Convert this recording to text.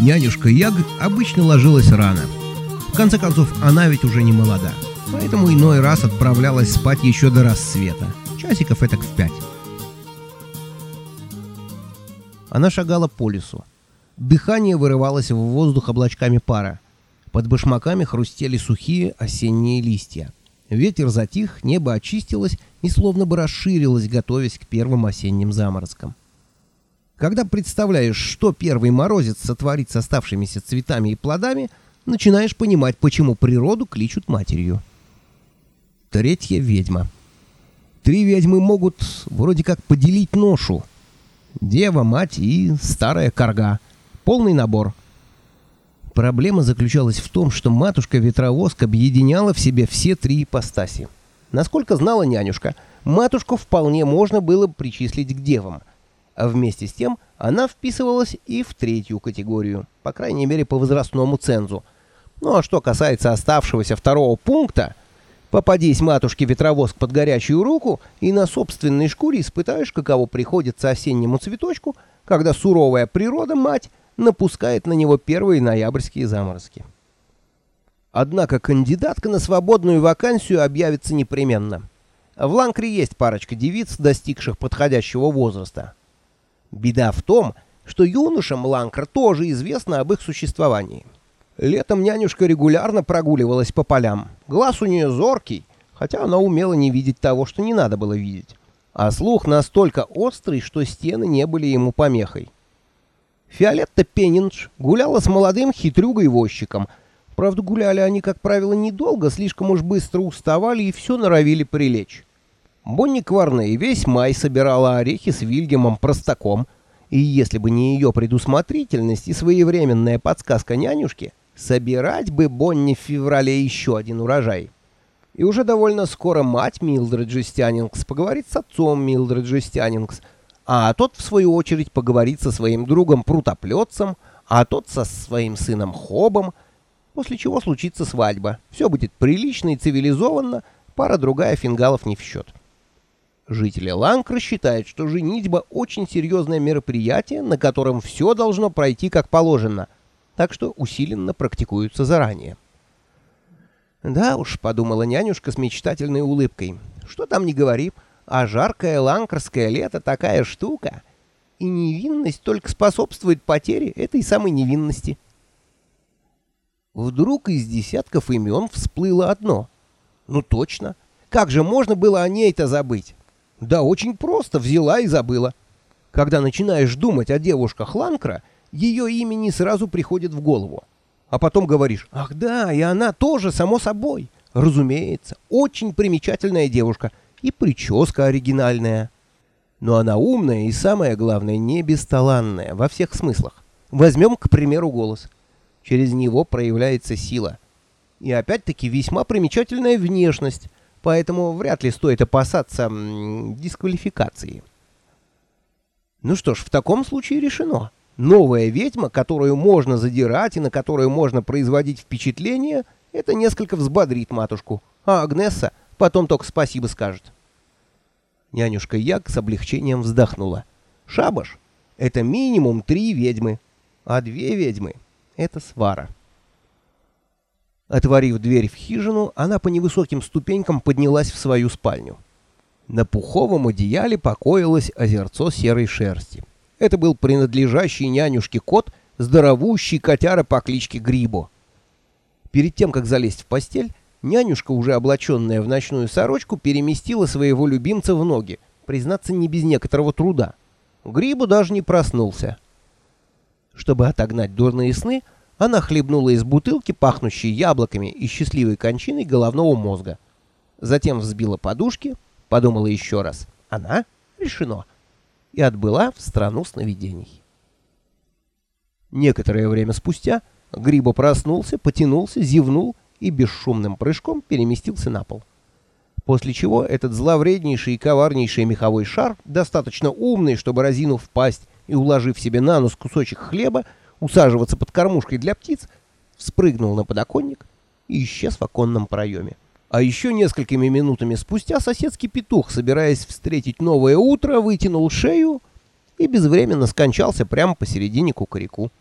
Нянюшка Яг обычно ложилась рано. В конце концов, она ведь уже не молода. Поэтому иной раз отправлялась спать еще до рассвета. Часиков этак в пять. Она шагала по лесу. Дыхание вырывалось в воздух облачками пара. Под башмаками хрустели сухие осенние листья. Ветер затих, небо очистилось и словно бы расширилось, готовясь к первым осенним заморозкам. Когда представляешь, что первый морозец сотворит с оставшимися цветами и плодами, начинаешь понимать, почему природу кличут матерью. Третья ведьма. Три ведьмы могут вроде как поделить ношу. Дева, мать и старая корга. Полный набор. Проблема заключалась в том, что матушка-ветровозка объединяла в себе все три ипостаси. Насколько знала нянюшка, матушку вполне можно было причислить к девам, а вместе с тем она вписывалась и в третью категорию, по крайней мере по возрастному цензу. Ну а что касается оставшегося второго пункта, попадись матушке-ветровозк под горячую руку и на собственной шкуре испытаешь, каково приходится осеннему цветочку, когда суровая природа, мать, напускает на него первые ноябрьские заморозки. Однако кандидатка на свободную вакансию объявится непременно. В Ланкре есть парочка девиц, достигших подходящего возраста. Беда в том, что юношам Ланкра тоже известно об их существовании. Летом нянюшка регулярно прогуливалась по полям. Глаз у нее зоркий, хотя она умела не видеть того, что не надо было видеть. А слух настолько острый, что стены не были ему помехой. Фиолетта Пенниндж гуляла с молодым хитрюгой-возчиком. Правда, гуляли они, как правило, недолго, слишком уж быстро уставали и все норовили прилечь. Бонни Кварней весь май собирала орехи с Вильгемом Простаком, и если бы не ее предусмотрительность и своевременная подсказка нянюшки, собирать бы Бонни в феврале еще один урожай. И уже довольно скоро мать Милдреджи Стянингс поговорит с отцом Милдреджи Стянингс, а тот, в свою очередь, поговорит со своим другом Прутоплетцем, а тот со своим сыном Хобом, после чего случится свадьба. Все будет прилично и цивилизованно, пара-другая фингалов не в счет. Жители Ланкра считают, что женитьба очень серьезное мероприятие, на котором все должно пройти как положено, так что усиленно практикуются заранее. «Да уж», — подумала нянюшка с мечтательной улыбкой, — «что там не говори, а жаркое ланкарское лето такая штука, и невинность только способствует потере этой самой невинности». Вдруг из десятков имен всплыло одно. «Ну точно, как же можно было о ней-то забыть?» Да очень просто, взяла и забыла. Когда начинаешь думать о девушках Ланкра, ее имя не сразу приходит в голову. А потом говоришь, ах да, и она тоже, само собой. Разумеется, очень примечательная девушка, и прическа оригинальная. Но она умная и, самое главное, не бесталанная во всех смыслах. Возьмем, к примеру, голос. Через него проявляется сила. И опять-таки весьма примечательная внешность, поэтому вряд ли стоит опасаться дисквалификации. Ну что ж, в таком случае решено. Новая ведьма, которую можно задирать и на которую можно производить впечатление, это несколько взбодрит матушку, а Агнесса потом только спасибо скажет. Нянюшка Яг с облегчением вздохнула. Шабаш — это минимум три ведьмы, а две ведьмы — это свара. Отворив дверь в хижину, она по невысоким ступенькам поднялась в свою спальню. На пуховом одеяле покоилось озерцо серой шерсти. Это был принадлежащий нянюшке кот, здоровущий котяра по кличке Грибо. Перед тем, как залезть в постель, нянюшка, уже облаченная в ночную сорочку, переместила своего любимца в ноги, признаться не без некоторого труда. Грибу даже не проснулся. Чтобы отогнать дурные сны, она хлебнула из бутылки, пахнущей яблоками и счастливой кончиной головного мозга. Затем взбила подушки, подумала еще раз. Она решено. И отбыла в страну сновидений. Некоторое время спустя Грибо проснулся, потянулся, зевнул и бесшумным прыжком переместился на пол. После чего этот зловреднейший и коварнейший меховой шар, достаточно умный, чтобы разинув пасть и уложив себе на нос кусочек хлеба, усаживаться под кормушкой для птиц, спрыгнул на подоконник и исчез в оконном проеме. А еще несколькими минутами спустя соседский петух, собираясь встретить новое утро, вытянул шею и безвременно скончался прямо посередине кукареку.